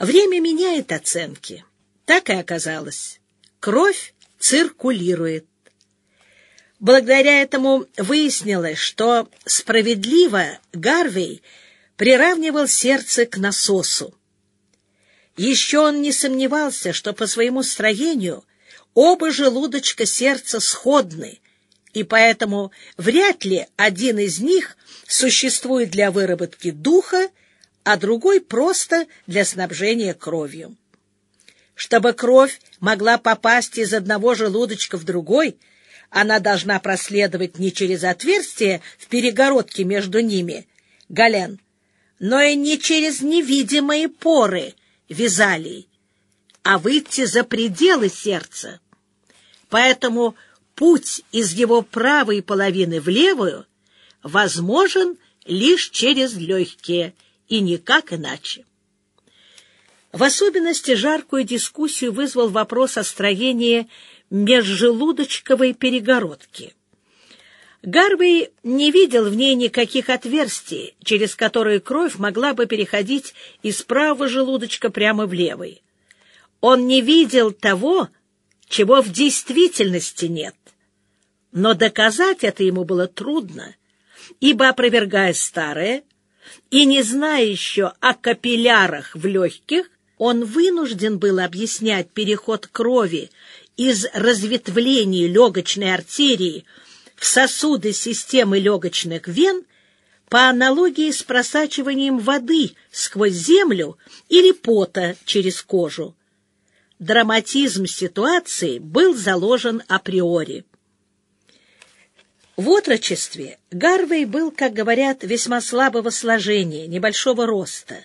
Время меняет оценки. Так и оказалось. Кровь циркулирует. Благодаря этому выяснилось, что справедливо Гарвей приравнивал сердце к насосу. Еще он не сомневался, что по своему строению оба желудочка сердца сходны, и поэтому вряд ли один из них существует для выработки духа, а другой просто для снабжения кровью. Чтобы кровь могла попасть из одного желудочка в другой, она должна проследовать не через отверстие в перегородке между ними, Гален, но и не через невидимые поры, Визалий, а выйти за пределы сердца. Поэтому путь из его правой половины в левую возможен лишь через легкие, и никак иначе. В особенности жаркую дискуссию вызвал вопрос о строении межжелудочковой перегородки. Гарвей не видел в ней никаких отверстий, через которые кровь могла бы переходить из правого желудочка прямо в левый. Он не видел того, чего в действительности нет. Но доказать это ему было трудно, ибо, опровергая старое и не зная еще о капиллярах в легких, он вынужден был объяснять переход крови из разветвлений легочной артерии в сосуды системы легочных вен по аналогии с просачиванием воды сквозь землю или пота через кожу драматизм ситуации был заложен априори. В отрочестве Гарвей был, как говорят, весьма слабого сложения, небольшого роста,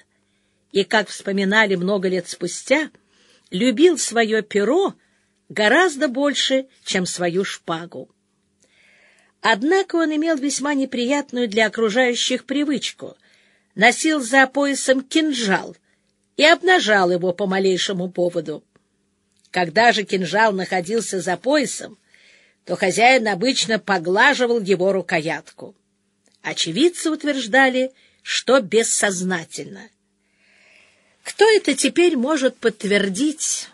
и, как вспоминали много лет спустя, любил свое перо гораздо больше, чем свою шпагу. Однако он имел весьма неприятную для окружающих привычку — носил за поясом кинжал и обнажал его по малейшему поводу. Когда же кинжал находился за поясом, то хозяин обычно поглаживал его рукоятку. Очевидцы утверждали, что бессознательно. Кто это теперь может подтвердить?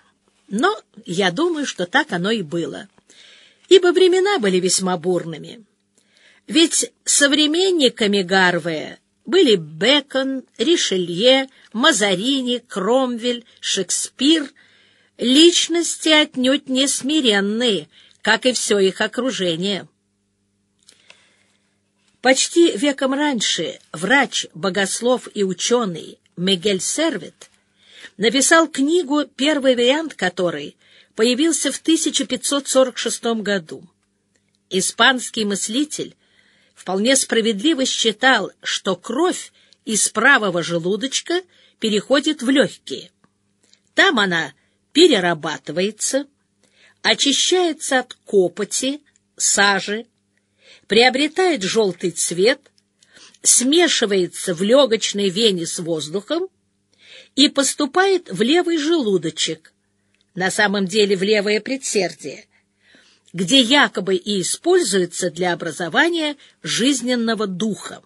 Но я думаю, что так оно и было, ибо времена были весьма бурными. Ведь современниками Гарвея были Бекон, Ришелье, Мазарини, Кромвель, Шекспир — личности отнюдь не смиренные, как и все их окружение. Почти веком раньше врач, богослов и ученый Мигель Сервит написал книгу, первый вариант которой появился в 1546 году. Испанский мыслитель вполне справедливо считал, что кровь из правого желудочка переходит в легкие. Там она перерабатывается, очищается от копоти, сажи, приобретает желтый цвет, смешивается в легочной вене с воздухом и поступает в левый желудочек, на самом деле в левое предсердие, где якобы и используется для образования жизненного духа.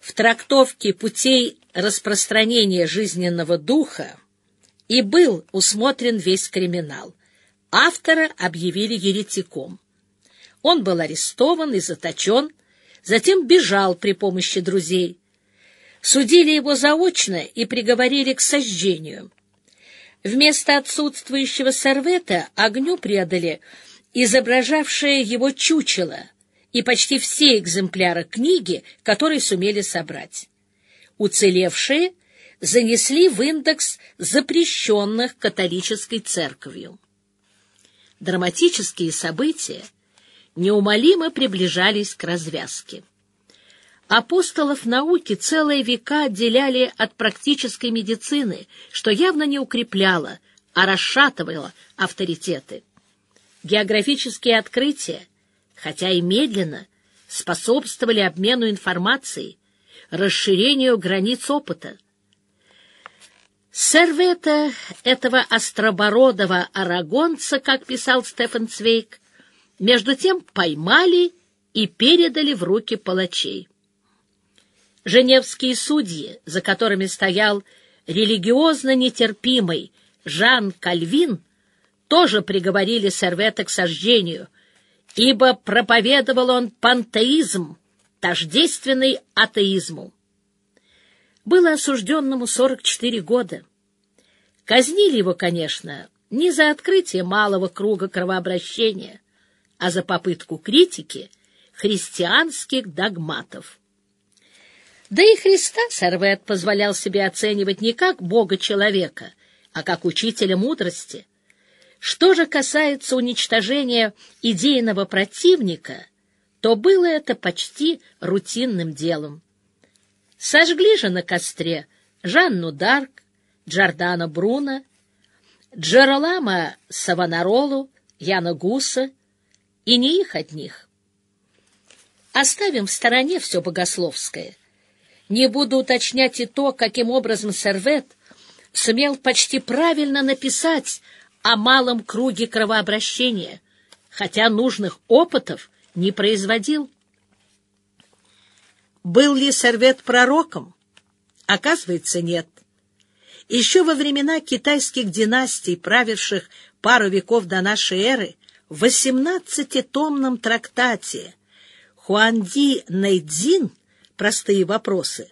В трактовке путей распространения жизненного духа и был усмотрен весь криминал. Автора объявили еретиком. Он был арестован и заточен, затем бежал при помощи друзей. Судили его заочно и приговорили к сожжению. Вместо отсутствующего сервета огню предали изображавшее его чучело и почти все экземпляры книги, которые сумели собрать. Уцелевшие — занесли в индекс запрещенных католической церковью. Драматические события неумолимо приближались к развязке. Апостолов науки целые века отделяли от практической медицины, что явно не укрепляло, а расшатывало авторитеты. Географические открытия, хотя и медленно, способствовали обмену информацией, расширению границ опыта. Сервета этого остробородого арагонца, как писал Стефан Цвейк, между тем поймали и передали в руки палачей. Женевские судьи, за которыми стоял религиозно нетерпимый Жан Кальвин тоже приговорили Сервета к сожжению, ибо проповедовал он пантеизм, тождественный атеизму. Было осужденному 44 года. Казнили его, конечно, не за открытие малого круга кровообращения, а за попытку критики христианских догматов. Да и Христа Сервет позволял себе оценивать не как Бога-человека, а как учителя мудрости. Что же касается уничтожения идейного противника, то было это почти рутинным делом. Сожгли же на костре Жанну Дарк, Джордана Бруно, Джеролама Савонаролу, Яна Гуса, и не их одних. Оставим в стороне все богословское. Не буду уточнять и то, каким образом Сервет сумел почти правильно написать о малом круге кровообращения, хотя нужных опытов не производил. Был ли Сервет пророком? Оказывается, нет. Еще во времена китайских династий, правивших пару веков до нашей эры, в восемнадцатитомном трактате Хуанди Найдзин «Простые вопросы»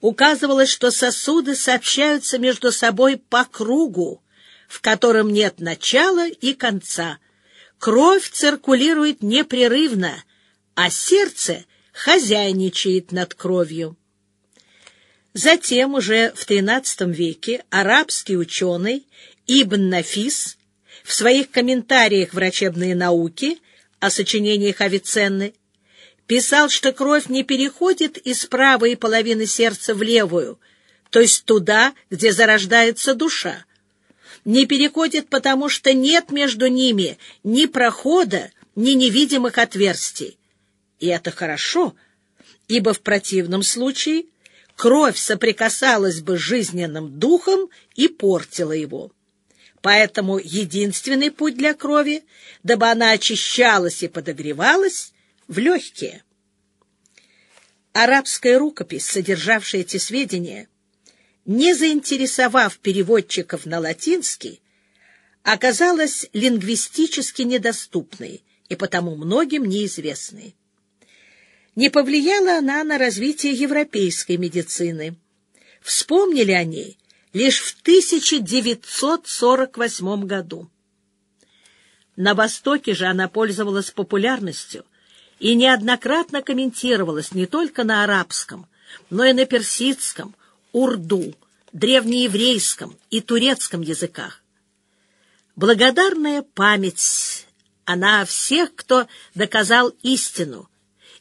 указывалось, что сосуды сообщаются между собой по кругу, в котором нет начала и конца. Кровь циркулирует непрерывно, а сердце хозяйничает над кровью. Затем, уже в XIII веке, арабский ученый Ибн Нафис в своих комментариях «Врачебные науки» о сочинениях Авиценны писал, что кровь не переходит из правой половины сердца в левую, то есть туда, где зарождается душа. Не переходит, потому что нет между ними ни прохода, ни невидимых отверстий. И это хорошо, ибо в противном случае кровь соприкасалась бы с жизненным духом и портила его. Поэтому единственный путь для крови, дабы она очищалась и подогревалась, в легкие. Арабская рукопись, содержавшая эти сведения, не заинтересовав переводчиков на латинский, оказалась лингвистически недоступной и потому многим неизвестной. Не повлияла она на развитие европейской медицины. Вспомнили о ней лишь в 1948 году. На Востоке же она пользовалась популярностью и неоднократно комментировалась не только на арабском, но и на персидском, урду, древнееврейском и турецком языках. Благодарная память она о всех, кто доказал истину,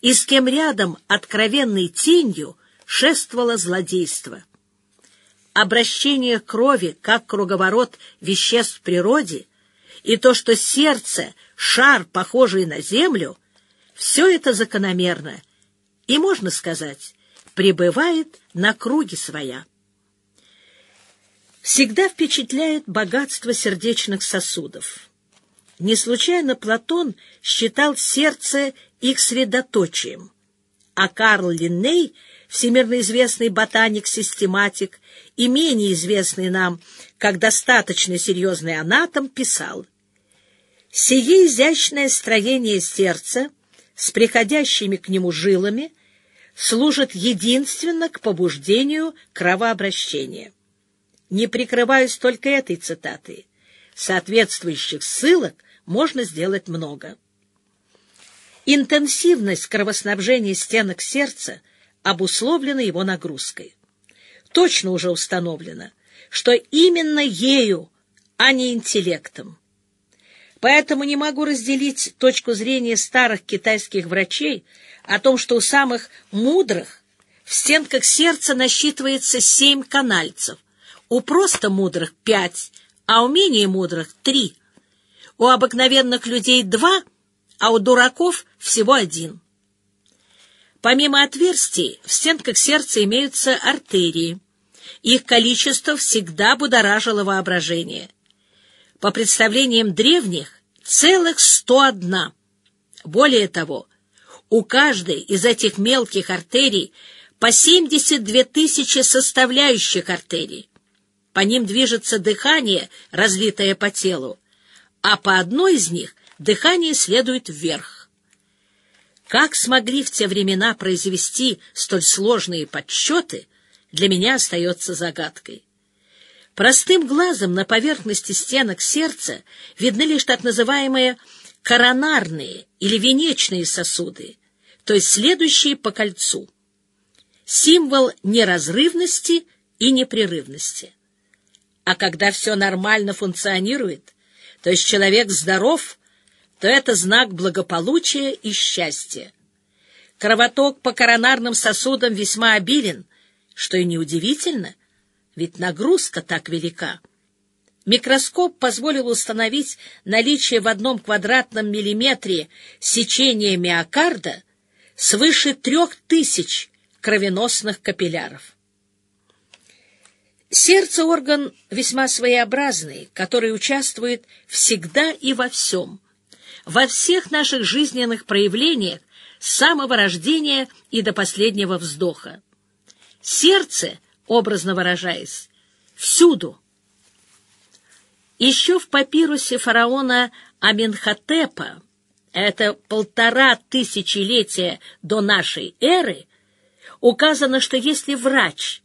и с кем рядом откровенной тенью шествовало злодейство. Обращение крови как круговорот веществ в природе и то, что сердце — шар, похожий на землю, все это закономерно и, можно сказать, пребывает на круге своя. Всегда впечатляет богатство сердечных сосудов. Не случайно Платон считал сердце их средоточием, а Карл Линней, всемирно известный ботаник-систематик и менее известный нам как достаточно серьезный анатом, писал «Сие изящное строение сердца с приходящими к нему жилами служит единственно к побуждению кровообращения». Не прикрываюсь только этой цитатой. Соответствующих ссылок можно сделать много. Интенсивность кровоснабжения стенок сердца обусловлена его нагрузкой. Точно уже установлено, что именно ею, а не интеллектом. Поэтому не могу разделить точку зрения старых китайских врачей о том, что у самых мудрых в стенках сердца насчитывается семь канальцев, у просто мудрых пять, а у менее мудрых три – у обыкновенных людей два, а у дураков всего один. Помимо отверстий, в стенках сердца имеются артерии. Их количество всегда будоражило воображение. По представлениям древних, целых сто одна. Более того, у каждой из этих мелких артерий по 72 тысячи составляющих артерий. По ним движется дыхание, разлитое по телу, а по одной из них дыхание следует вверх. Как смогли в те времена произвести столь сложные подсчеты, для меня остается загадкой. Простым глазом на поверхности стенок сердца видны лишь так называемые коронарные или венечные сосуды, то есть следующие по кольцу. Символ неразрывности и непрерывности. А когда все нормально функционирует, то есть человек здоров, то это знак благополучия и счастья. Кровоток по коронарным сосудам весьма обилен, что и неудивительно, ведь нагрузка так велика. Микроскоп позволил установить наличие в одном квадратном миллиметре сечения миокарда свыше трех тысяч кровеносных капилляров. Сердце — орган весьма своеобразный, который участвует всегда и во всем, во всех наших жизненных проявлениях с самого рождения и до последнего вздоха. Сердце, образно выражаясь, всюду — еще в папирусе фараона Аменхотепа, это полтора тысячелетия до нашей эры, указано, что если врач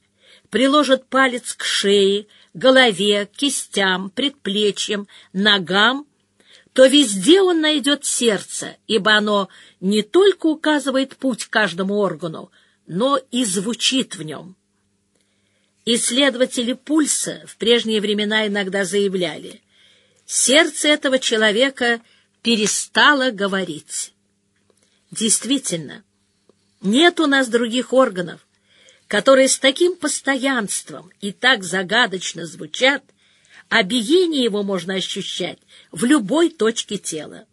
приложит палец к шее, голове, кистям, предплечьям, ногам, то везде он найдет сердце, ибо оно не только указывает путь каждому органу, но и звучит в нем. Исследователи пульса в прежние времена иногда заявляли, сердце этого человека перестало говорить. Действительно, нет у нас других органов, которые с таким постоянством и так загадочно звучат, а биение его можно ощущать в любой точке тела.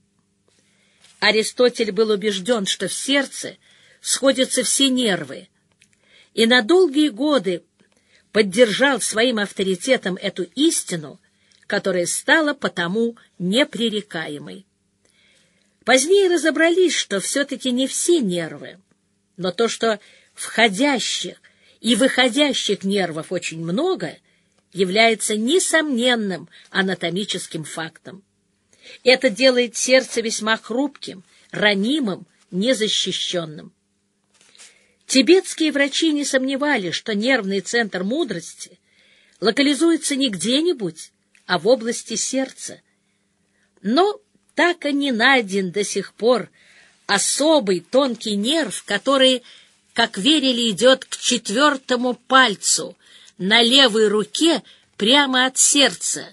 Аристотель был убежден, что в сердце сходятся все нервы, и на долгие годы поддержал своим авторитетом эту истину, которая стала потому непререкаемой. Позднее разобрались, что все-таки не все нервы, но то, что входящих и выходящих нервов очень много, является несомненным анатомическим фактом. Это делает сердце весьма хрупким, ранимым, незащищенным. Тибетские врачи не сомневались, что нервный центр мудрости локализуется не где-нибудь, а в области сердца. Но так и не найден до сих пор особый тонкий нерв, который, как верили, идет к четвертому пальцу на левой руке прямо от сердца,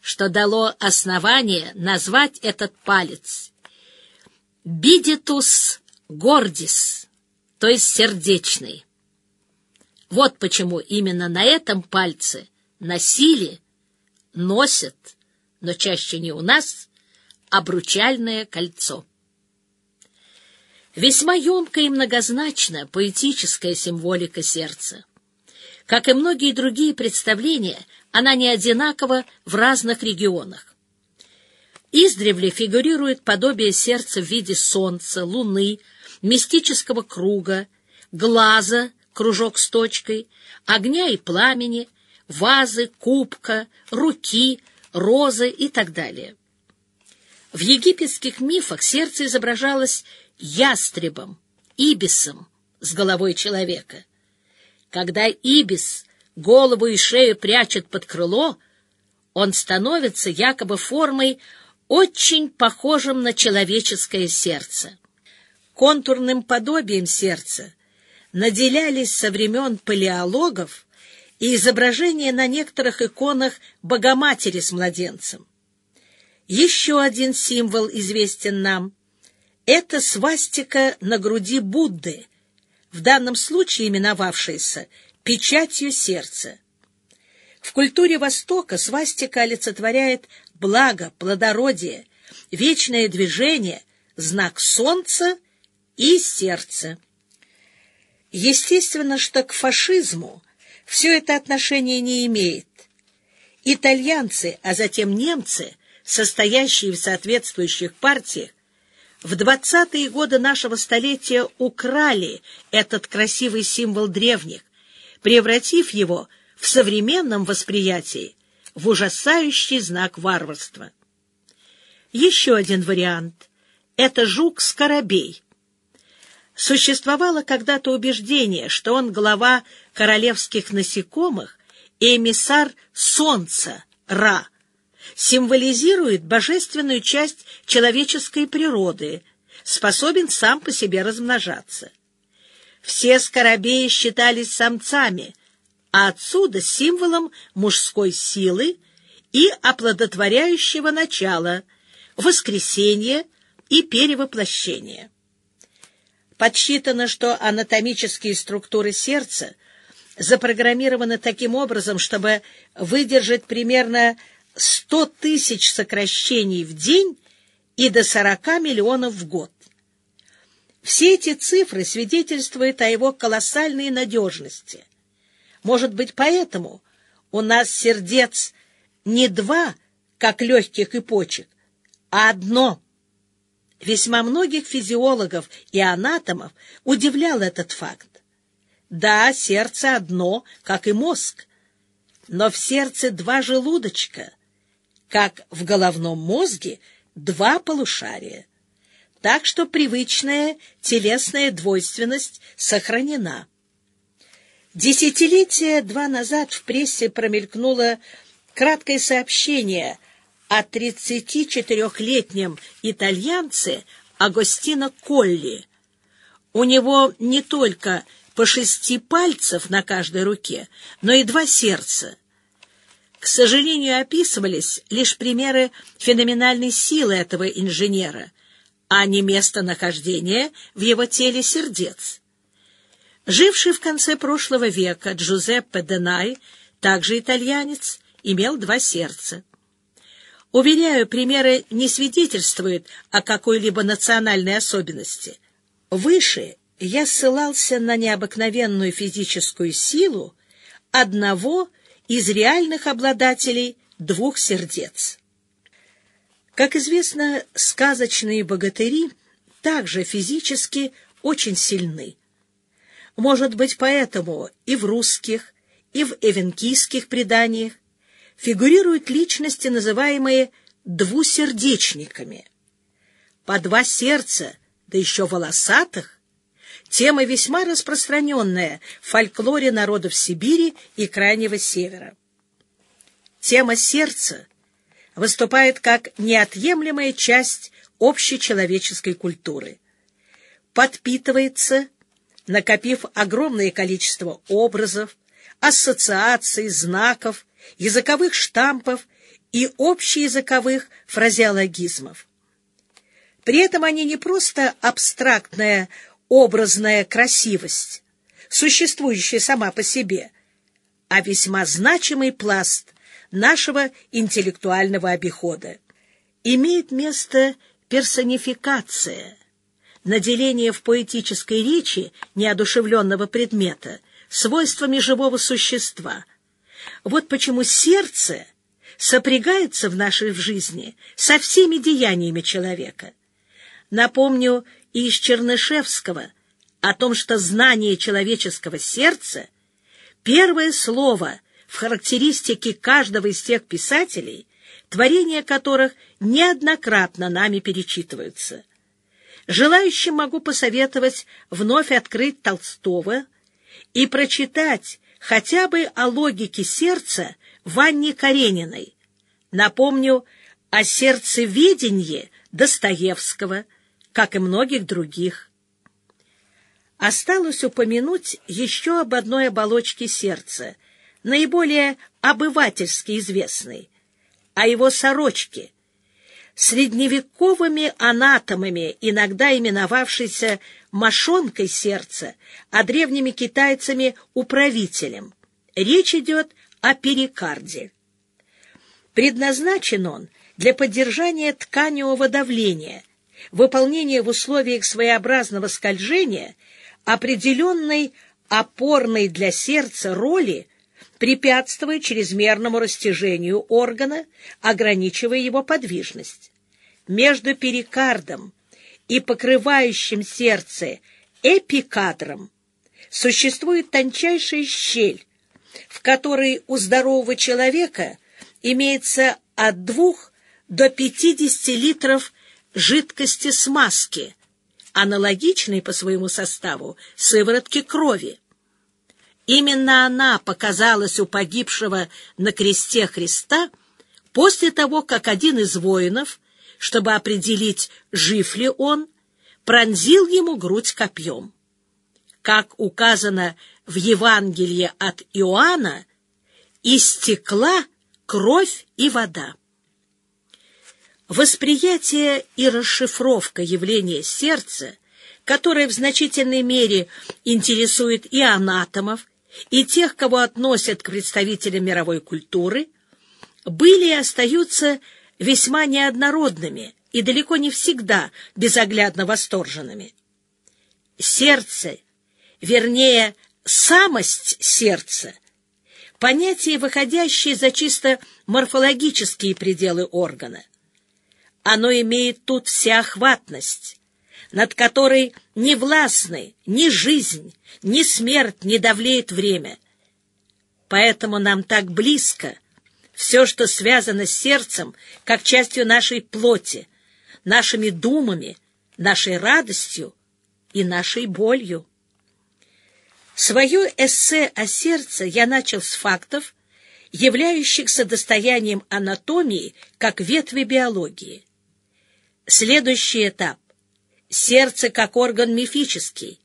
что дало основание назвать этот палец «бидитус гордис» то есть сердечный. Вот почему именно на этом пальце носили, носят, но чаще не у нас, обручальное кольцо. Весьма емкая и многозначна поэтическая символика сердца. Как и многие другие представления, она не одинакова в разных регионах. Издревле фигурирует подобие сердца в виде солнца, луны, мистического круга, глаза, кружок с точкой, огня и пламени, вазы, кубка, руки, розы и так далее. В египетских мифах сердце изображалось ястребом, ибисом с головой человека. Когда ибис голову и шею прячет под крыло, он становится якобы формой, очень похожим на человеческое сердце контурным подобием сердца наделялись со времен палеологов и изображения на некоторых иконах Богоматери с младенцем. Еще один символ известен нам — это свастика на груди Будды, в данном случае именовавшаяся печатью сердца. В культуре Востока свастика олицетворяет благо, плодородие, вечное движение, знак солнца — и сердце. Естественно, что к фашизму все это отношение не имеет. Итальянцы, а затем немцы, состоящие в соответствующих партиях, в двадцатые годы нашего столетия украли этот красивый символ древних, превратив его в современном восприятии в ужасающий знак варварства. Еще один вариант — это жук-скоробей. Существовало когда-то убеждение, что он глава королевских насекомых и эмиссар солнца, Ра, символизирует божественную часть человеческой природы, способен сам по себе размножаться. Все скоробеи считались самцами, а отсюда символом мужской силы и оплодотворяющего начала, воскресения и перевоплощения. Подсчитано, что анатомические структуры сердца запрограммированы таким образом, чтобы выдержать примерно 100 тысяч сокращений в день и до 40 миллионов в год. Все эти цифры свидетельствуют о его колоссальной надежности. Может быть, поэтому у нас сердец не два, как легких и почек, а одно. Весьма многих физиологов и анатомов удивлял этот факт. Да, сердце одно, как и мозг, но в сердце два желудочка, как в головном мозге два полушария. Так что привычная телесная двойственность сохранена. Десятилетия два назад в прессе промелькнуло краткое сообщение о 34-летнем итальянце Агостино Колли. У него не только по шести пальцев на каждой руке, но и два сердца. К сожалению, описывались лишь примеры феноменальной силы этого инженера, а не местонахождение в его теле сердец. Живший в конце прошлого века Джузеппе Денай, также итальянец, имел два сердца. Уверяю, примеры не свидетельствуют о какой-либо национальной особенности. Выше я ссылался на необыкновенную физическую силу одного из реальных обладателей двух сердец. Как известно, сказочные богатыри также физически очень сильны. Может быть, поэтому и в русских, и в эвенкийских преданиях фигурируют личности, называемые двусердечниками. По два сердца, да еще волосатых, тема весьма распространенная в фольклоре народов Сибири и Крайнего Севера. Тема сердца выступает как неотъемлемая часть общечеловеческой культуры. Подпитывается, накопив огромное количество образов, ассоциаций, знаков, языковых штампов и общеязыковых фразеологизмов. При этом они не просто абстрактная образная красивость, существующая сама по себе, а весьма значимый пласт нашего интеллектуального обихода. Имеет место персонификация, наделение в поэтической речи неодушевленного предмета свойствами живого существа. Вот почему сердце сопрягается в нашей жизни со всеми деяниями человека. Напомню и из Чернышевского о том, что знание человеческого сердца — первое слово в характеристике каждого из тех писателей, творения которых неоднократно нами перечитываются. Желающим могу посоветовать вновь открыть Толстого и прочитать хотя бы о логике сердца Ванне Карениной. Напомню о сердцеведении Достоевского – как и многих других. Осталось упомянуть еще об одной оболочке сердца, наиболее обывательски известной, о его сорочке, средневековыми анатомами, иногда именовавшейся мошонкой сердца, а древними китайцами управителем. Речь идет о перикарде. Предназначен он для поддержания тканевого давления – выполнение в условиях своеобразного скольжения определенной опорной для сердца роли препятствует чрезмерному растяжению органа, ограничивая его подвижность. Между перикардом и покрывающим сердце эпикадром существует тончайшая щель, в которой у здорового человека имеется от двух до 50 литров жидкости смазки, аналогичной по своему составу сыворотке крови. Именно она показалась у погибшего на кресте Христа после того, как один из воинов, чтобы определить, жив ли он, пронзил ему грудь копьем. Как указано в Евангелии от Иоанна, истекла кровь и вода. Восприятие и расшифровка явления сердца, которое в значительной мере интересует и анатомов, и тех, кого относят к представителям мировой культуры, были и остаются весьма неоднородными и далеко не всегда безоглядно восторженными. Сердце, вернее, самость сердца, понятие, выходящее за чисто морфологические пределы органа. Оно имеет тут всеохватность, над которой ни властны ни жизнь, ни смерть не давлеет время. Поэтому нам так близко все, что связано с сердцем, как частью нашей плоти, нашими думами, нашей радостью и нашей болью. Свое эссе о сердце я начал с фактов, являющихся достоянием анатомии как ветви биологии. Следующий этап — сердце как орган мифический,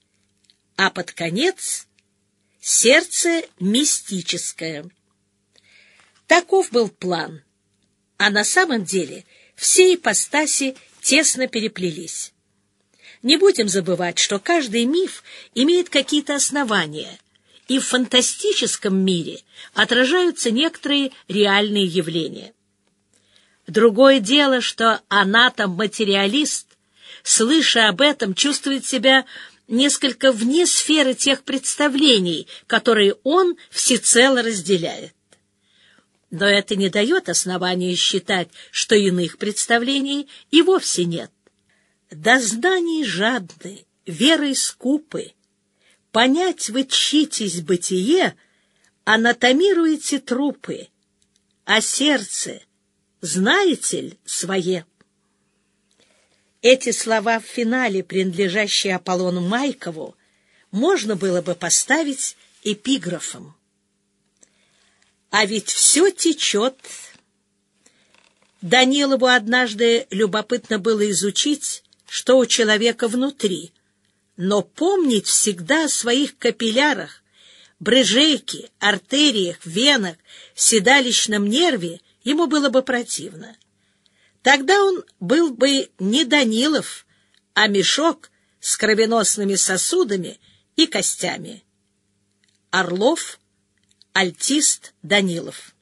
а под конец — сердце мистическое. Таков был план, а на самом деле все ипостаси тесно переплелись. Не будем забывать, что каждый миф имеет какие-то основания, и в фантастическом мире отражаются некоторые реальные явления. Другое дело, что анатом-материалист, слыша об этом, чувствует себя несколько вне сферы тех представлений, которые он всецело разделяет. Но это не дает основания считать, что иных представлений и вовсе нет. До знаний жадны, верой скупы. Понять вы читесь бытие, анатомируете трупы, а сердце знаете ли свое? Эти слова в финале, принадлежащие Аполлону Майкову, можно было бы поставить эпиграфом. А ведь все течет. Данилову однажды любопытно было изучить, что у человека внутри, но помнить всегда о своих капиллярах, брыжейке, артериях, венах, седалищном нерве ему было бы противно. Тогда он был бы не Данилов, а мешок с кровеносными сосудами и костями. Орлов, альтист Данилов